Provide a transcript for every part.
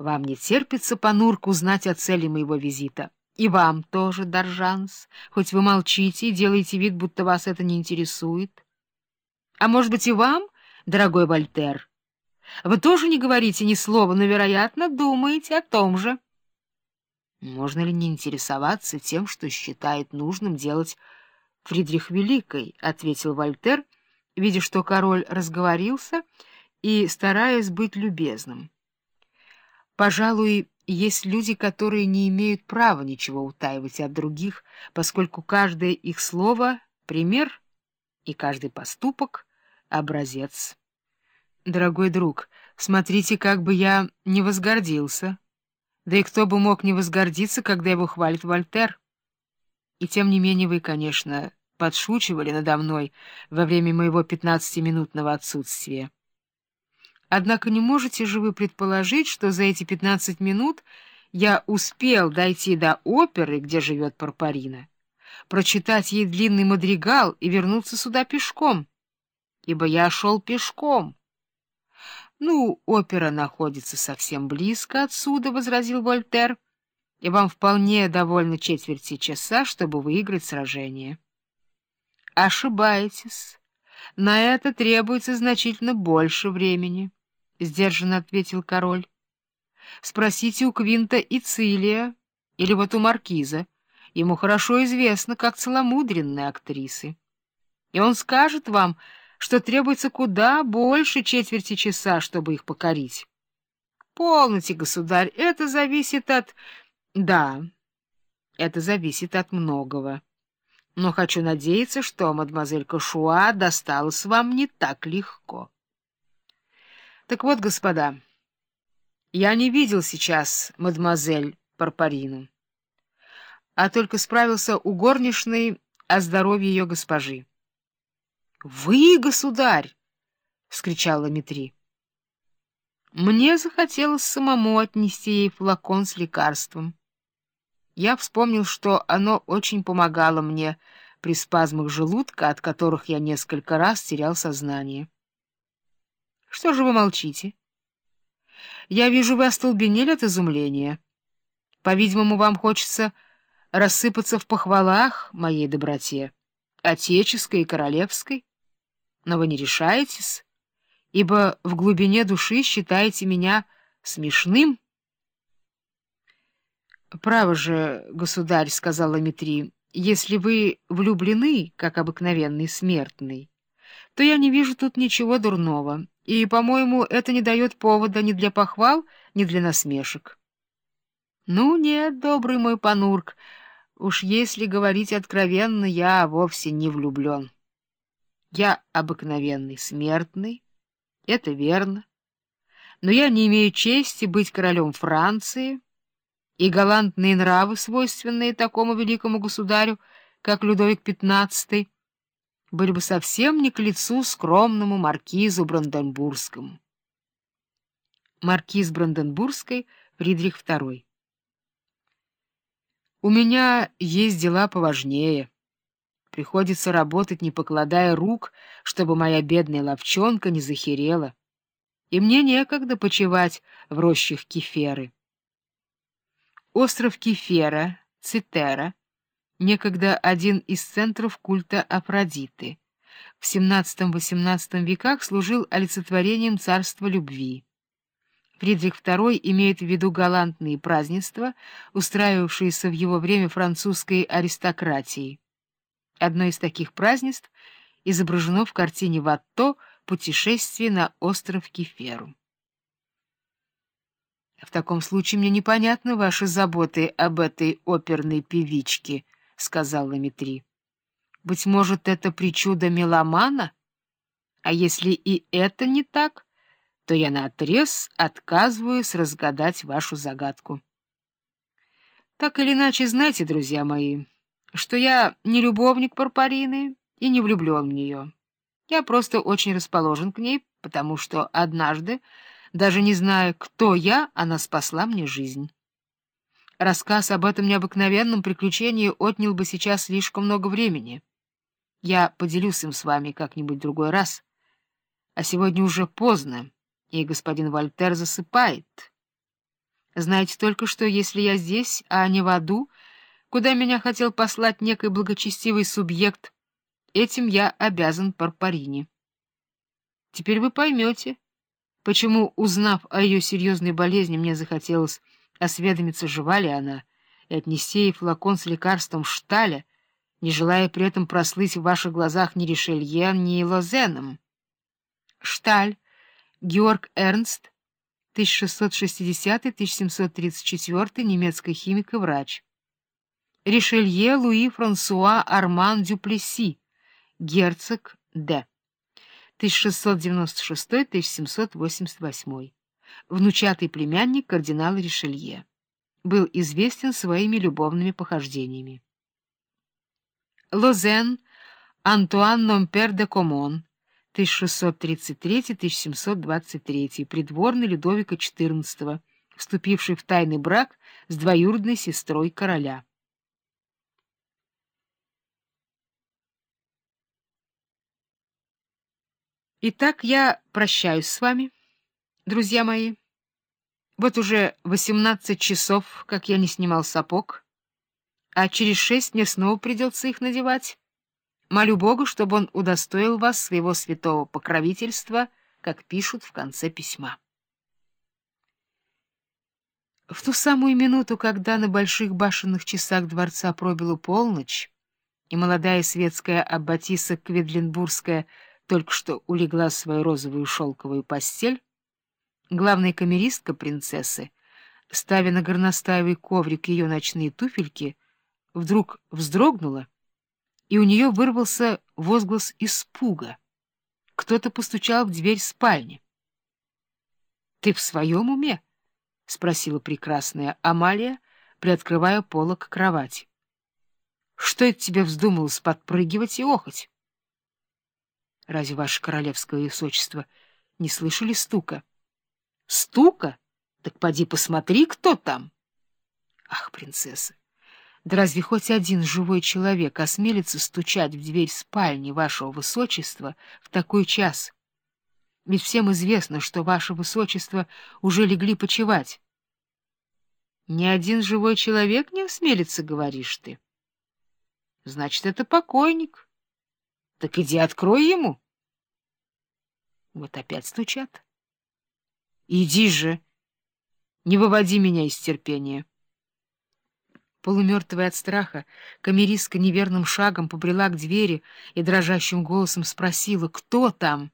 Вам не терпится, Панурк, узнать о цели моего визита. И вам тоже, Доржанс, хоть вы молчите и делаете вид, будто вас это не интересует. А может быть и вам, дорогой Вольтер? Вы тоже не говорите ни слова, но, вероятно, думаете о том же. Можно ли не интересоваться тем, что считает нужным делать Фридрих Великий, — ответил Вольтер, видя, что король разговорился и стараясь быть любезным. Пожалуй, есть люди, которые не имеют права ничего утаивать от других, поскольку каждое их слово — пример, и каждый поступок — образец. Дорогой друг, смотрите, как бы я не возгордился. Да и кто бы мог не возгордиться, когда его хвалит Вольтер? И тем не менее вы, конечно, подшучивали надо мной во время моего пятнадцатиминутного отсутствия. Однако не можете же вы предположить, что за эти пятнадцать минут я успел дойти до оперы, где живет Парпарина, прочитать ей длинный мадригал и вернуться сюда пешком, ибо я шел пешком. — Ну, опера находится совсем близко отсюда, — возразил Вольтер, — и вам вполне довольно четверти часа, чтобы выиграть сражение. — Ошибаетесь. На это требуется значительно больше времени. —— сдержанно ответил король. — Спросите у Квинта и Цилия, или вот у Маркиза. Ему хорошо известно, как целомудренные актрисы. И он скажет вам, что требуется куда больше четверти часа, чтобы их покорить. — Полноте, государь, это зависит от... — Да, это зависит от многого. Но хочу надеяться, что мадемуазель Кашуа досталась вам не так легко. Так вот, господа, я не видел сейчас мадемуазель Парпарину, а только справился у горничной о здоровье ее госпожи. — Вы, государь! — вскричала Митри. Мне захотелось самому отнести ей флакон с лекарством. Я вспомнил, что оно очень помогало мне при спазмах желудка, от которых я несколько раз терял сознание. Что же вы молчите? Я вижу, вы остолбенели от изумления. По-видимому, вам хочется рассыпаться в похвалах моей доброте, отеческой и королевской. Но вы не решаетесь, ибо в глубине души считаете меня смешным. — Право же, государь, — сказала Митри, — если вы влюблены, как обыкновенный смертный, то я не вижу тут ничего дурного и, по-моему, это не дает повода ни для похвал, ни для насмешек. Ну, нет, добрый мой Панурк, уж если говорить откровенно, я вовсе не влюблен. Я обыкновенный смертный, это верно, но я не имею чести быть королем Франции, и галантные нравы, свойственные такому великому государю, как Людовик XV, были бы совсем не к лицу скромному маркизу Бранденбургскому. Маркиз Бранденбургской Фридрих II У меня есть дела поважнее. Приходится работать, не покладая рук, чтобы моя бедная ловчонка не захерела. И мне некогда почивать в рощах Кеферы. Остров Кефера, Цитера — некогда один из центров культа Афродиты. В XVII-XVIII веках служил олицетворением царства любви. Фридрих II имеет в виду галантные празднества, устраивавшиеся в его время французской аристократией. Одно из таких празднеств изображено в картине Ватто «Путешествие на остров Кеферу». В таком случае мне непонятны ваши заботы об этой оперной певичке —— сказал Ламетри. — Быть может, это причуда меломана? А если и это не так, то я наотрез отказываюсь разгадать вашу загадку. Так или иначе, знайте, друзья мои, что я не любовник Парпарины и не влюблен в нее. Я просто очень расположен к ней, потому что однажды, даже не зная, кто я, она спасла мне жизнь. Рассказ об этом необыкновенном приключении отнял бы сейчас слишком много времени. Я поделюсь им с вами как-нибудь другой раз. А сегодня уже поздно, и господин Вольтер засыпает». Знаете только, что если я здесь, а не в аду, куда меня хотел послать некий благочестивый субъект, этим я обязан Парпарине. Теперь вы поймете, почему, узнав о ее серьезной болезни, мне захотелось осведомиться, жива ли она, и отнести ей флакон с лекарством Шталя, не желая при этом прослыть в ваших глазах ни Ришелье, ни Лозеном. Шталь, Георг Эрнст, 1660-1734, немецкий химик и врач. Ришелье Луи Франсуа Арман Дюплеси, герцог Д. 1696-1788. Внучатый племянник кардинала Ришелье. Был известен своими любовными похождениями. Лозен Антуан Номпер де Комон, 1633-1723, придворный Людовика XIV, вступивший в тайный брак с двоюродной сестрой короля. Итак, я прощаюсь с вами, друзья мои. Вот уже восемнадцать часов, как я не снимал сапог, а через шесть мне снова придется их надевать. Молю Бога, чтобы он удостоил вас своего святого покровительства, как пишут в конце письма. В ту самую минуту, когда на больших башенных часах дворца пробила полночь, и молодая светская аббатиса Кведленбургская только что улегла в свою розовую шелковую постель, главная камеристка принцессы, ставя на горностаевый коврик ее ночные туфельки, вдруг вздрогнула, и у нее вырвался возглас испуга. Кто-то постучал в дверь спальни. — Ты в своем уме? — спросила прекрасная Амалия, приоткрывая полок кровати. — Что это тебе вздумалось подпрыгивать и охоть? Разве ваше королевское высочество не слышали стука? Стука? Так поди посмотри, кто там. Ах, принцесса, да разве хоть один живой человек осмелится стучать в дверь спальни вашего высочества в такой час? Ведь всем известно, что ваше высочество уже легли почевать. Ни один живой человек не осмелится, говоришь ты. Значит, это покойник. Так иди открой ему. Вот опять стучат. Иди же, не выводи меня из терпения. Полумертвая от страха, камеристка неверным шагом побрела к двери и дрожащим голосом спросила, кто там.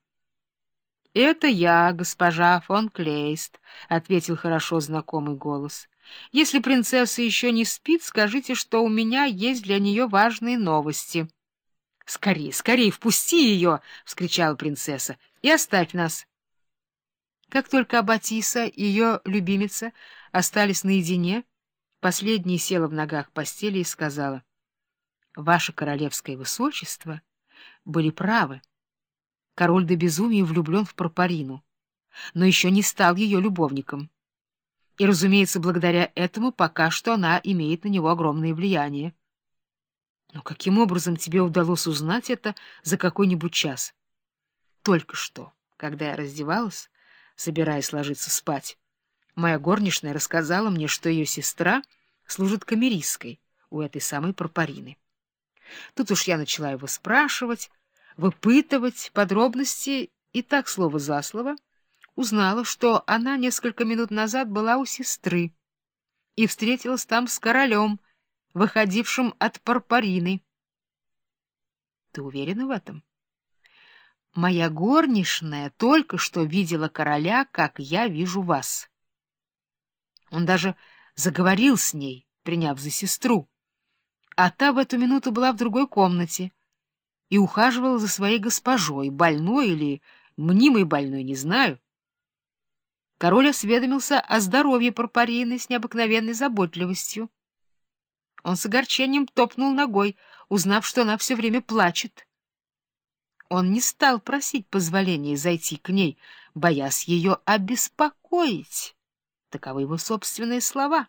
— Это я, госпожа фон Клейст, — ответил хорошо знакомый голос. — Если принцесса еще не спит, скажите, что у меня есть для нее важные новости. —— Скорей, скорей, впусти ее! — вскричала принцесса. — И оставь нас. Как только Аббатиса и ее любимица остались наедине, последняя села в ногах постели и сказала, — Ваше королевское высочество были правы. Король до безумия влюблен в Пропарину, но еще не стал ее любовником. И, разумеется, благодаря этому пока что она имеет на него огромное влияние. Но каким образом тебе удалось узнать это за какой-нибудь час? Только что, когда я раздевалась, собираясь ложиться спать, моя горничная рассказала мне, что ее сестра служит камеристкой у этой самой Пропарины. Тут уж я начала его спрашивать, выпытывать подробности, и так слово за слово узнала, что она несколько минут назад была у сестры и встретилась там с королем, выходившим от Парпарины. Ты уверена в этом? Моя горничная только что видела короля, как я вижу вас. Он даже заговорил с ней, приняв за сестру, а та в эту минуту была в другой комнате и ухаживала за своей госпожой, больной или мнимой больной, не знаю. Король осведомился о здоровье Парпарины с необыкновенной заботливостью. Он с огорчением топнул ногой, узнав, что она все время плачет. Он не стал просить позволения зайти к ней, боясь ее обеспокоить. Таковы его собственные слова.